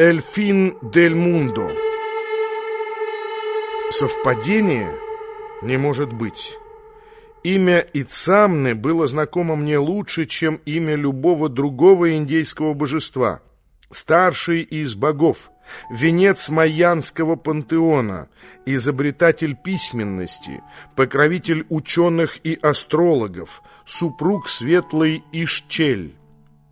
Эльфин дель Мундо. Совпадение не может быть. Имя Ицамны было знакомо мне лучше, чем имя любого другого индейского божества. Старший из богов, венец майянского пантеона, изобретатель письменности, покровитель ученых и астрологов, супруг светлый Ишчель.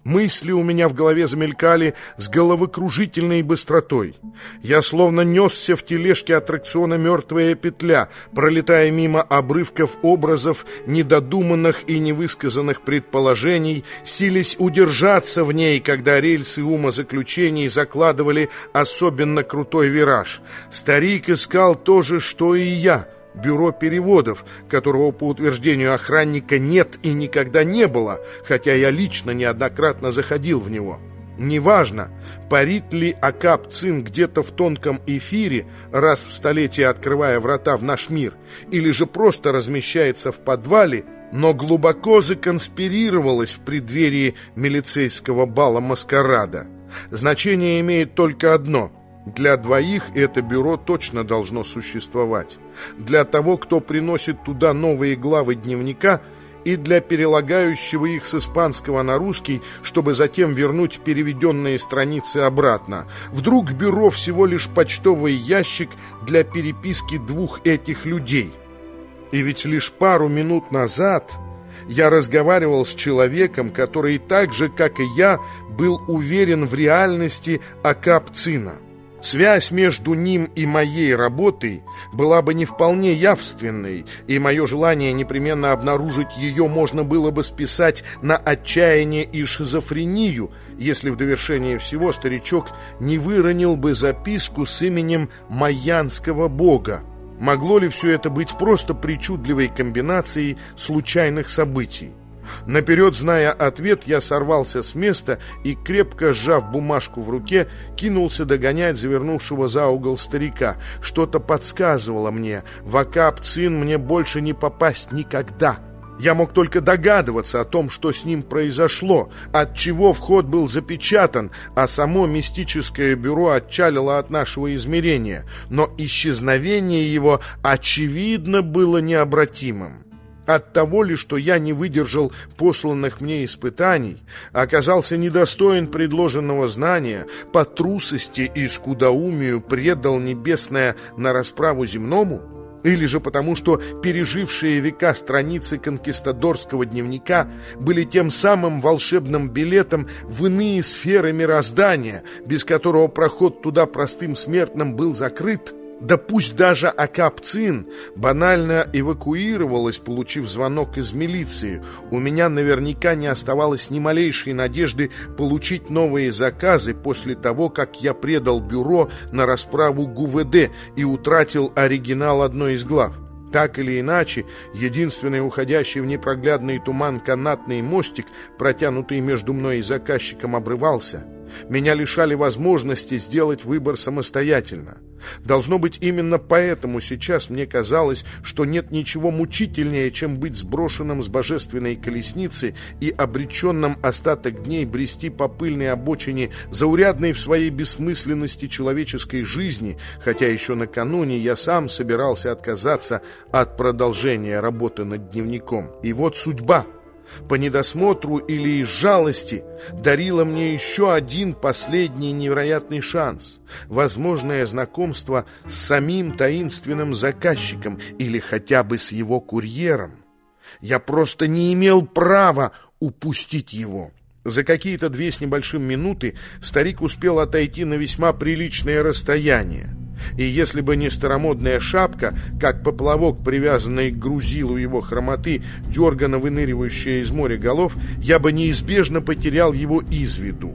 Мысли у меня в голове замелькали с головокружительной быстротой. Я словно несся в тележке аттракциона «Мертвая петля», пролетая мимо обрывков образов, недодуманных и невысказанных предположений, сились удержаться в ней, когда рельсы умозаключений закладывали особенно крутой вираж. Старик искал то же, что и я — бюро переводов, которого по утверждению охранника нет и никогда не было, хотя я лично неоднократно заходил в него. Неважно, парит ли Акап Цин где-то в тонком эфире, раз в столетие открывая врата в наш мир, или же просто размещается в подвале, но глубоко законспирировалась в преддверии милицейского бала маскарада. Значение имеет только одно – для двоих это бюро точно должно существовать. Для того, кто приносит туда новые главы дневника и для перелагающего их с испанского на русский, чтобы затем вернуть переведенные страницы обратно. Вдруг бюро всего лишь почтовый ящик для переписки двух этих людей. И ведь лишь пару минут назад я разговаривал с человеком, который так же, как и я, был уверен в реальности Акапцина. Связь между ним и моей работой была бы не вполне явственной, и мое желание непременно обнаружить ее можно было бы списать на отчаяние и шизофрению, если в довершение всего старичок не выронил бы записку с именем майянского бога. Могло ли все это быть просто причудливой комбинацией случайных событий? Наперед зная ответ, я сорвался с места и, крепко сжав бумажку в руке, кинулся догонять завернувшего за угол старика. Что-то подсказывало мне, в Акап Цин мне больше не попасть никогда. Я мог только догадываться о том, что с ним произошло, от чего вход был запечатан, а само мистическое бюро отчалило от нашего измерения. Но исчезновение его, очевидно, было необратимым. От того ли, что я не выдержал посланных мне испытаний, оказался недостоин предложенного знания, по трусости и скудоумию предал небесное на расправу земному? Или же потому, что пережившие века страницы конкистадорского дневника были тем самым волшебным билетом в иные сферы мироздания, без которого проход туда простым смертным был закрыт? Да пусть даже Акапцин банально эвакуировалась, получив звонок из милиции, у меня наверняка не оставалось ни малейшей надежды получить новые заказы после того, как я предал бюро на расправу ГУВД и утратил оригинал одной из глав. Так или иначе, единственный уходящий в непроглядный туман канатный мостик, протянутый между мной и заказчиком, обрывался. Меня лишали возможности сделать выбор самостоятельно. Должно быть, именно поэтому сейчас мне казалось, что нет ничего мучительнее, чем быть сброшенным с божественной колесницы и обреченным остаток дней брести по пыльной обочине, заурядной в своей бессмысленности человеческой жизни, хотя еще накануне я сам собирался отказаться от продолжения работы над дневником. И вот судьба — по недосмотру или из жалости дарила мне еще один последний невероятный шанс, возможное знакомство с самим таинственным заказчиком или хотя бы с его курьером. Я просто не имел права упустить его. За какие-то две с небольшим минуты старик успел отойти на весьма приличное расстояние. И если бы не старомодная шапка, как поплавок, привязанный к грузилу его хромоты, дерганно выныривающая из моря голов, я бы неизбежно потерял его из виду.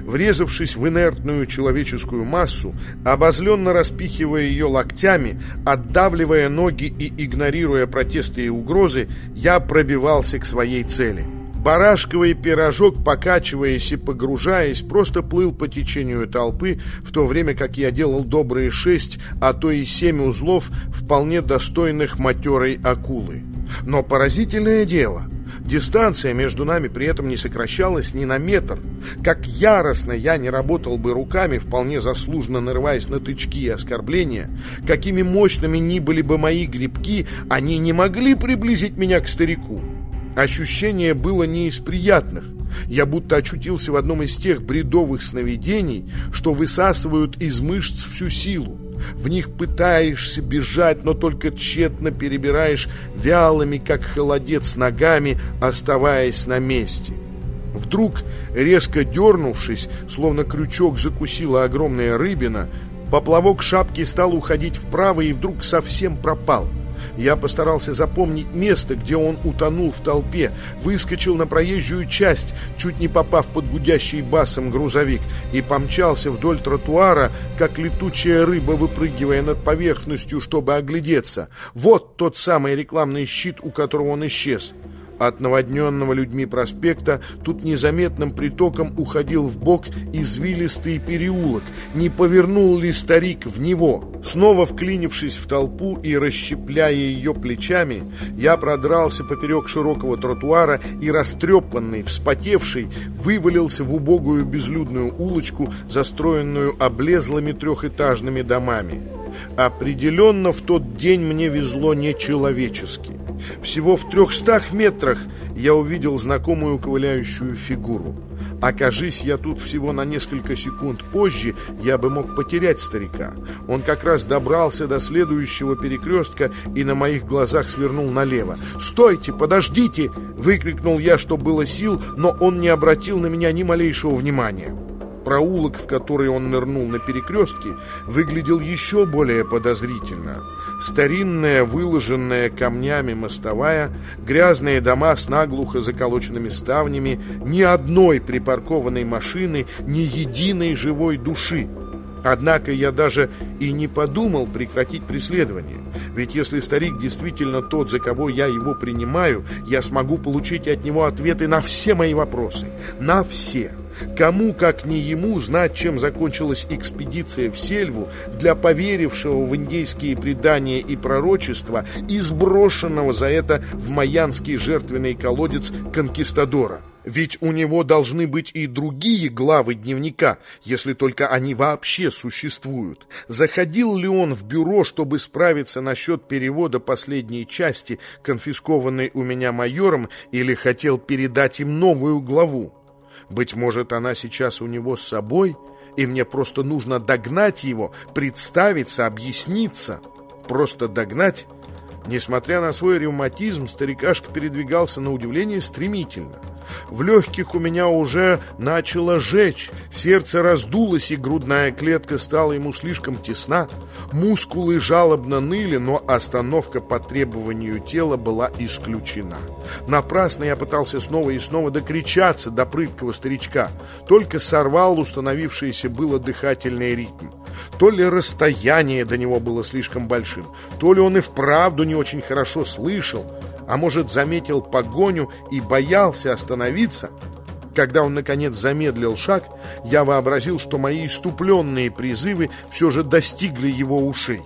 Врезавшись в инертную человеческую массу, обозленно распихивая ее локтями, отдавливая ноги и игнорируя протесты и угрозы, я пробивался к своей цели — Барашковый пирожок, покачиваясь и погружаясь, просто плыл по течению толпы, в то время как я делал добрые шесть, а то и семь узлов, вполне достойных матерой акулы. Но поразительное дело, Дистанция между нами при этом не сокращалась ни на метр. Как яростно я не работал бы руками, вполне заслуженно нарываясь на тычки и оскорбления, какими мощными ни были бы мои грибки, они не могли приблизить меня к старику. Ощущение было не из приятных. Я будто очутился в одном из тех бредовых сновидений, что высасывают из мышц всю силу. В них пытаешься бежать, но только тщетно перебираешь вялыми, как холодец, ногами, оставаясь на месте. Вдруг, резко дернувшись, словно крючок закусила огромная рыбина, поплавок шапки стал уходить вправо и вдруг совсем пропал — я постарался запомнить место, где он утонул в толпе, выскочил на проезжую часть, чуть не попав под гудящий басом грузовик, и помчался вдоль тротуара, как летучая рыба, выпрыгивая над поверхностью, чтобы оглядеться. Вот тот самый рекламный щит, у которого он исчез. От наводненного людьми проспекта тут незаметным притоком уходил в бок извилистый переулок. Не повернул ли старик в него? Снова вклинившись в толпу и расщепляя ее плечами, я продрался поперек широкого тротуара и, растрепанный, вспотевший, вывалился в убогую безлюдную улочку, застроенную облезлыми трехэтажными домами. Определенно в тот день мне везло нечеловечески. Всего в трехстах метрах я увидел знакомую ковыляющую фигуру. Окажись я тут всего на несколько секунд позже, я бы мог потерять старика. Он как раз добрался до следующего перекрестка и на моих глазах свернул налево. «Стойте, подождите!» — выкрикнул я, что было сил, но он не обратил на меня ни малейшего внимания. Проулок, в который он нырнул на перекрестке, выглядел еще более подозрительно. Старинная, выложенная камнями мостовая, грязные дома с наглухо заколоченными ставнями, ни одной припаркованной машины, ни единой живой души. Однако я даже и не подумал прекратить преследование. Ведь если старик действительно тот, за кого я его принимаю, я смогу получить от него ответы на все мои вопросы. На все. Кому, как не ему, знать, чем закончилась экспедиция в сельву для поверившего в индейские предания и пророчества и сброшенного за это в майянский жертвенный колодец конкистадора? Ведь у него должны быть и другие главы дневника, если только они вообще существуют. Заходил ли он в бюро, чтобы справиться насчет перевода последней части, конфискованной у меня майором, или хотел передать им новую главу? Быть может, она сейчас у него с собой, и мне просто нужно догнать его, представиться, объясниться. Просто догнать. Несмотря на свой ревматизм, старикашка передвигался на удивление стремительно. В легких у меня уже начало жечь, сердце раздулось, и грудная клетка стала ему слишком тесна. Мускулы жалобно ныли, но остановка по требованию тела была исключена. Напрасно я пытался снова и снова докричаться до прыткого старичка, только сорвал установившийся было дыхательный ритм. То ли расстояние до него было слишком большим, то ли он и вправду не очень хорошо слышал, а может, заметил погоню и боялся остановиться. Когда он, наконец, замедлил шаг, я вообразил, что мои иступленные призывы все же достигли его ушей.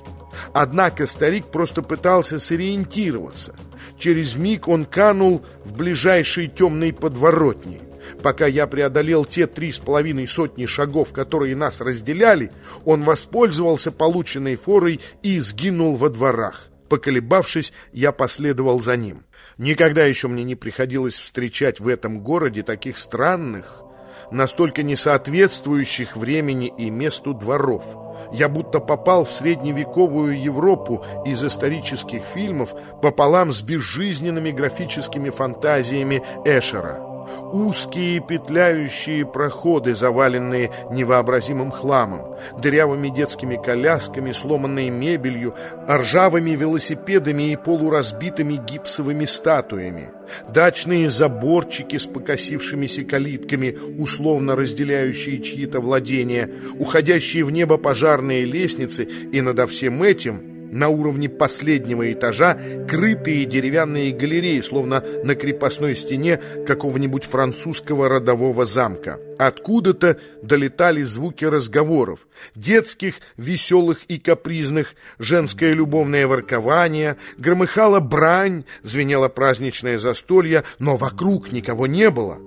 Однако старик просто пытался сориентироваться. Через миг он канул в ближайшей темной подворотни. Пока я преодолел те три с половиной сотни шагов, которые нас разделяли, он воспользовался полученной форой и сгинул во дворах. Поколебавшись, я последовал за ним. Никогда еще мне не приходилось встречать в этом городе таких странных, настолько несоответствующих времени и месту дворов. Я будто попал в средневековую Европу из исторических фильмов пополам с безжизненными графическими фантазиями Эшера. Узкие петляющие проходы, заваленные невообразимым хламом, дырявыми детскими колясками, сломанной мебелью, ржавыми велосипедами и полуразбитыми гипсовыми статуями, дачные заборчики с покосившимися калитками, условно разделяющие чьи-то владения, уходящие в небо пожарные лестницы и надо всем этим На уровне последнего этажа крытые деревянные галереи, словно на крепостной стене какого-нибудь французского родового замка. Откуда-то долетали звуки разговоров, детских, веселых и капризных, женское любовное воркование, громыхала брань, звенело праздничное застолье, но вокруг никого не было.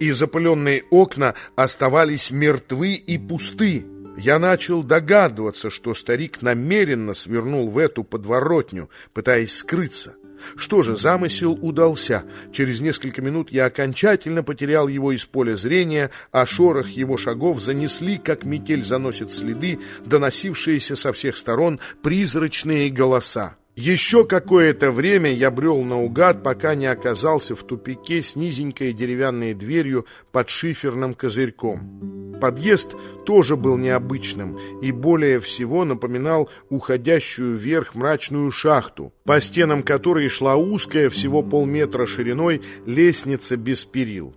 И запыленные окна оставались мертвы и пусты. Я начал догадываться, что старик намеренно свернул в эту подворотню, пытаясь скрыться. Что же, замысел удался. Через несколько минут я окончательно потерял его из поля зрения, а шорох его шагов занесли, как метель заносит следы, доносившиеся со всех сторон призрачные голоса. Еще какое-то время я брел наугад, пока не оказался в тупике с низенькой деревянной дверью под шиферным козырьком. Подъезд тоже был необычным и более всего напоминал уходящую вверх мрачную шахту, по стенам которой шла узкая, всего полметра шириной, лестница без перил.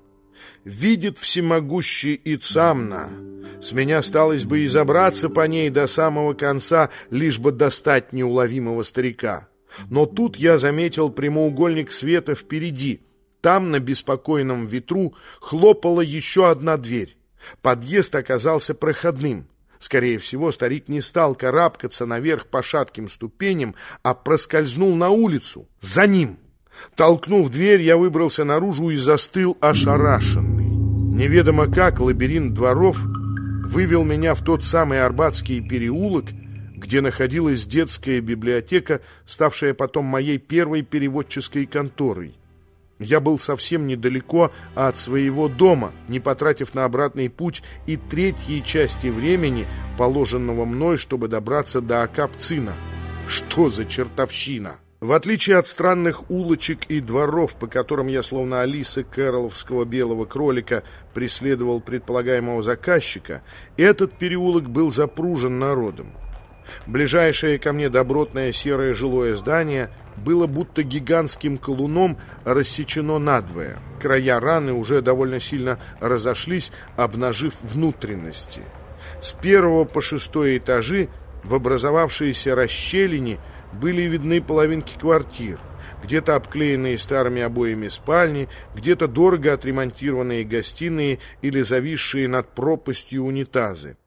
Видит всемогущий Ицамна. С меня осталось бы и забраться по ней до самого конца, лишь бы достать неуловимого старика. Но тут я заметил прямоугольник света впереди. Там, на беспокойном ветру, хлопала еще одна дверь. Подъезд оказался проходным. Скорее всего, старик не стал карабкаться наверх по шатким ступеням, а проскользнул на улицу. За ним! Толкнув дверь, я выбрался наружу и застыл ошарашенный. Неведомо как лабиринт дворов вывел меня в тот самый Арбатский переулок, где находилась детская библиотека, ставшая потом моей первой переводческой конторой. Я был совсем недалеко от своего дома, не потратив на обратный путь и третьей части времени, положенного мной, чтобы добраться до Акапцина. Что за чертовщина! В отличие от странных улочек и дворов, по которым я, словно Алиса Кэроловского белого кролика, преследовал предполагаемого заказчика, этот переулок был запружен народом. Ближайшее ко мне добротное серое жилое здание было будто гигантским колуном рассечено надвое. Края раны уже довольно сильно разошлись, обнажив внутренности. С первого по шестой этажи в образовавшейся расщелине были видны половинки квартир, где-то обклеенные старыми обоями спальни, где-то дорого отремонтированные гостиные или зависшие над пропастью унитазы.